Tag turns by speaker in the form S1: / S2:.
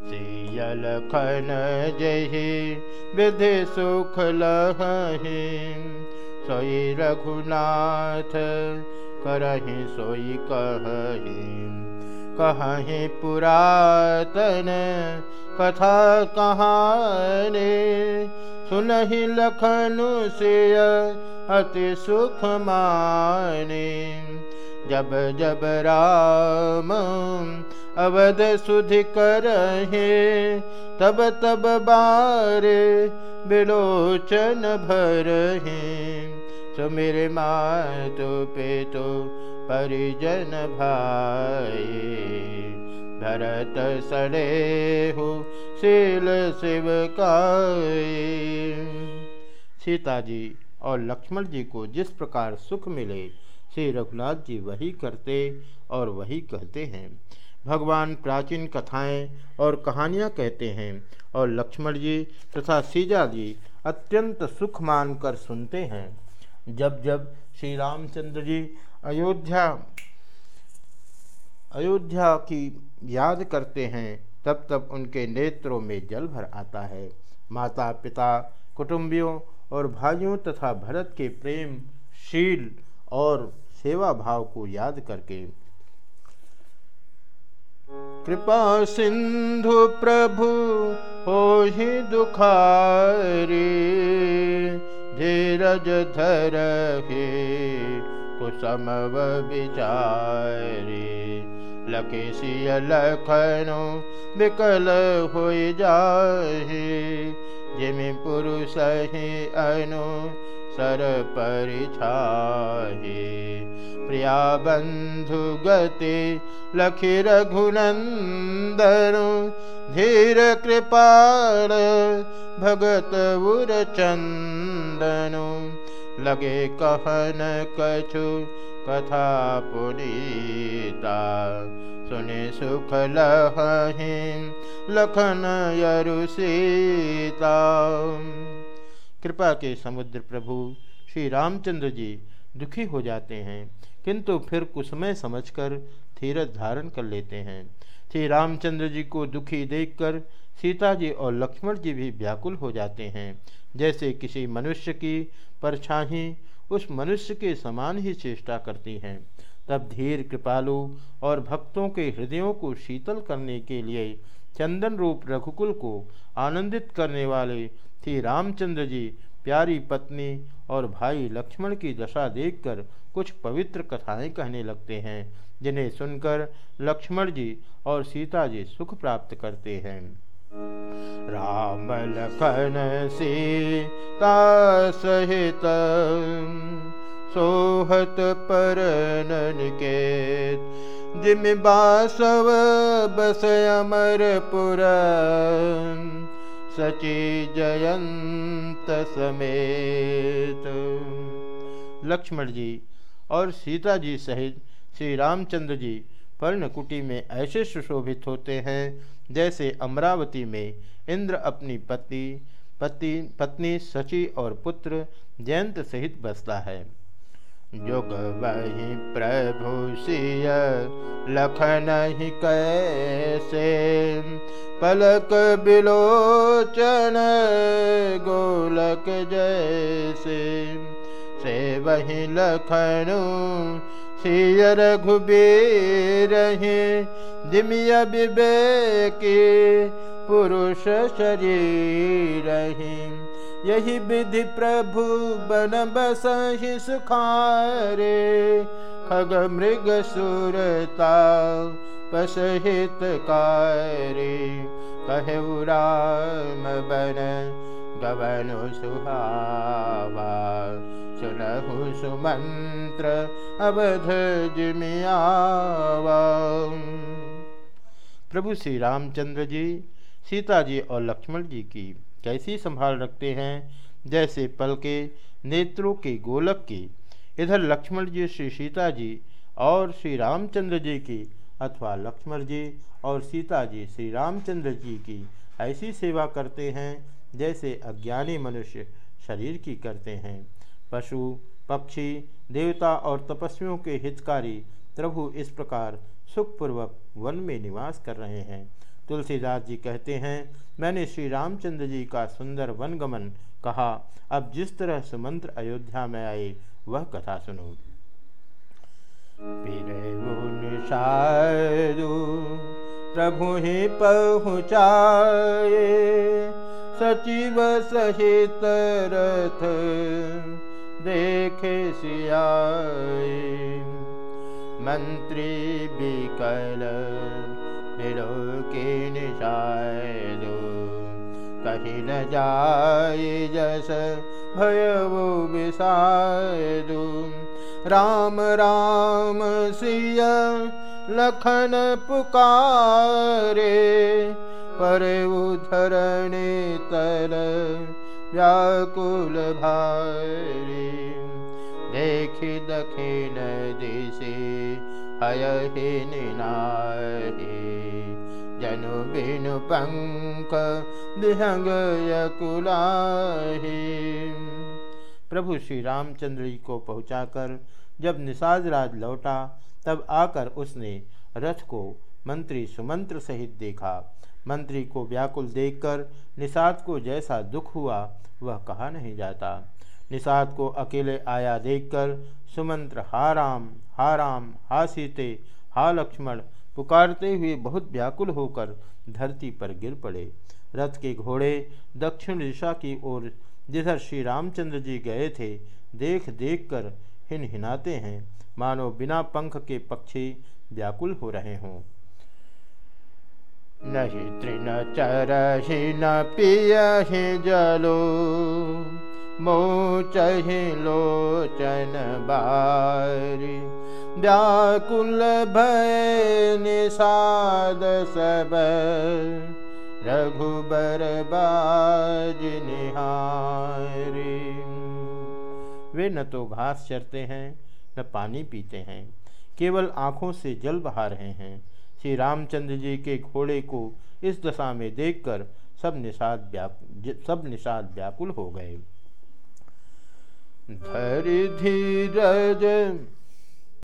S1: सियल खन जही विधि सुख लही सोई रघुनाथ करही सोई कही कहीं पुरातन कथा कहानी सुनहि लखनु से अति सुख माने। जब जब राम अवध सुधि करहे, तब तब बारे बिलोचन भरहे। सो मेरे मातो पे तो परिजन भाई भरत सड़े हो, शील शिव का सीता जी और लक्ष्मण जी को जिस प्रकार सुख मिले, श्री रघुनाथ जी वही करते और वही कहते हैं। भगवान प्राचीन कथाएँ और कहानियाँ कहते हैं और लक्ष्मण जी तथा सीजा जी अत्यंत सुख मानकर सुनते हैं। जब जब श्री रामचंद्र जी अयोध्या अयोध्या की याद करते हैं, तब तब उनके नेत्रों में जल भर आता है। माता पिता, कुटुंबियों और भाइयों तथा भरत के प्रेम, शील और सेवा भाव को याद करके कृपा सिन्धु प्रभु ओहि दुखारिरज धरहे कुसमचारि लनो वै जे जिमे परुषहि अनु सर परिछाहे। प्रिया बंधु गति लखि रघुनंदन धीर कृपाल भगत चंदनु लगे कहन कछु कथा पुनीता सुने सुख लही लखन यरु सीता कृपा के समुद्र प्रभु, श्री रामचंद्र जी दुखी हो जाते हैं। किंतु फिर कुसमय समझकर धीरज धारण कर लेते हैं। श्री रामचंद्र जी को दुखी देखकर सीता जी और लक्ष्मण जी भी व्याकुल हो जाते हैं। जैसे किसी मनुष्य की परछाही उस मनुष्य के समान ही चेष्टा करती हैं। तब धीर कृपालु और भक्तों के हृदयों को शीतल करने के लिए चंदन रूप रघुकुल को आनंदित करने वाले श्री रामचंद्र जी, प्यारी पत्नी और भाई लक्ष्मण की दशा देखकर कुछ पवित्र कथाएँ कहने लगते हैं, जिन्हें सुनकर लक्ष्मण जी और सीता जी सुख प्राप्त करते हैं। राम लखन सीता सहित सोहत पर निकेत जिम बासव बस अमरपुर, सची जयंत समेत। लक्ष्मण जी और सीता जी सहित श्री रामचंद्र जी पर्णकुटी में ऐसे सुशोभित होते हैं, जैसे अमरावती में इंद्र अपनी पति पति, पत्नी सची और पुत्र जयंत सहित बसता है। युग वही प्रभु लखन ही कैसे? पलक बिलोचन गोलक जैसे। से वही लखनु सिय रघुबीर जिमिया विवेकी पुरुष शरीर यही विधि प्रभु बन बसहि सुखारे खग मृग सुरता पसहित कारे। कहे राम बन गवनु सुहावा, सुनहु सुमंत्र अवध जिमियावा। प्रभु श्री रामचंद्र जी, सीता जी और लक्ष्मण जी की कैसी संभाल रखते हैं? जैसे पल के, नेत्रों के, गोलक की। इधर लक्ष्मण जी, श्री सीता जी और श्री रामचंद्र जी की, अथवा लक्ष्मण जी और सीता जी, श्री रामचंद्र जी की ऐसी सेवा करते हैं, जैसे अज्ञानी मनुष्य शरीर की करते हैं। पशु, पक्षी, देवता और तपस्वियों के हितकारी प्रभु इस प्रकार सुखपूर्वक वन में निवास कर रहे हैं। तुलसीदास जी कहते हैं, मैंने श्री रामचंद्र जी का सुंदर वनगमन कहा। अब जिस तरह सुमंत्र अयोध्या में आए, वह कथा सुनो। प्रभु ही पहुँचाए, सचिव सहित रथ देखे सियाए। मंत्री बिकल मिलो के निशायदो कहीं न जाए जस भय वो विषायदो राम राम सिया लखन पुकारे, पर उधरणे तल व्याकुल भारी। देखि दखिन दिशे हय अयहि निनाहि। जनु बिनु पंक विहंग प्रभु श्री रामचंद्र जी को पहुंचाकर जब निषाद राज लौटा, तब आकर उसने रथ को मंत्री सुमंत्र सहित देखा। मंत्री को व्याकुल देखकर निषाद को जैसा दुख हुआ, वह कहा नहीं जाता। निषाद को अकेले आया देखकर सुमंत्र, हा राम, हा हा सीते, हा लक्ष्मण पुकारते हुए बहुत व्याकुल होकर धरती पर गिर पड़े। रथ के घोड़े दक्षिण दिशा की ओर जिधर श्री रामचंद्र जी गए थे, देख देख कर हिन हिनाते हैं। मानो बिना पंख के पक्षी व्याकुल हो रहे हों। नहीं तृण चर न पियहि जलो, मोचहि लोचन बारी। व्याकुल भय निषाद सब। रघुबर बाज निहारी। वे न तो घास चरते हैं, न पानी पीते हैं, केवल आँखों से जल बहा रहे हैं। श्री रामचंद्र जी के घोड़े को इस दशा में देखकर सब निषाद सब निषाद व्याकुल हो गए। धरि धीरज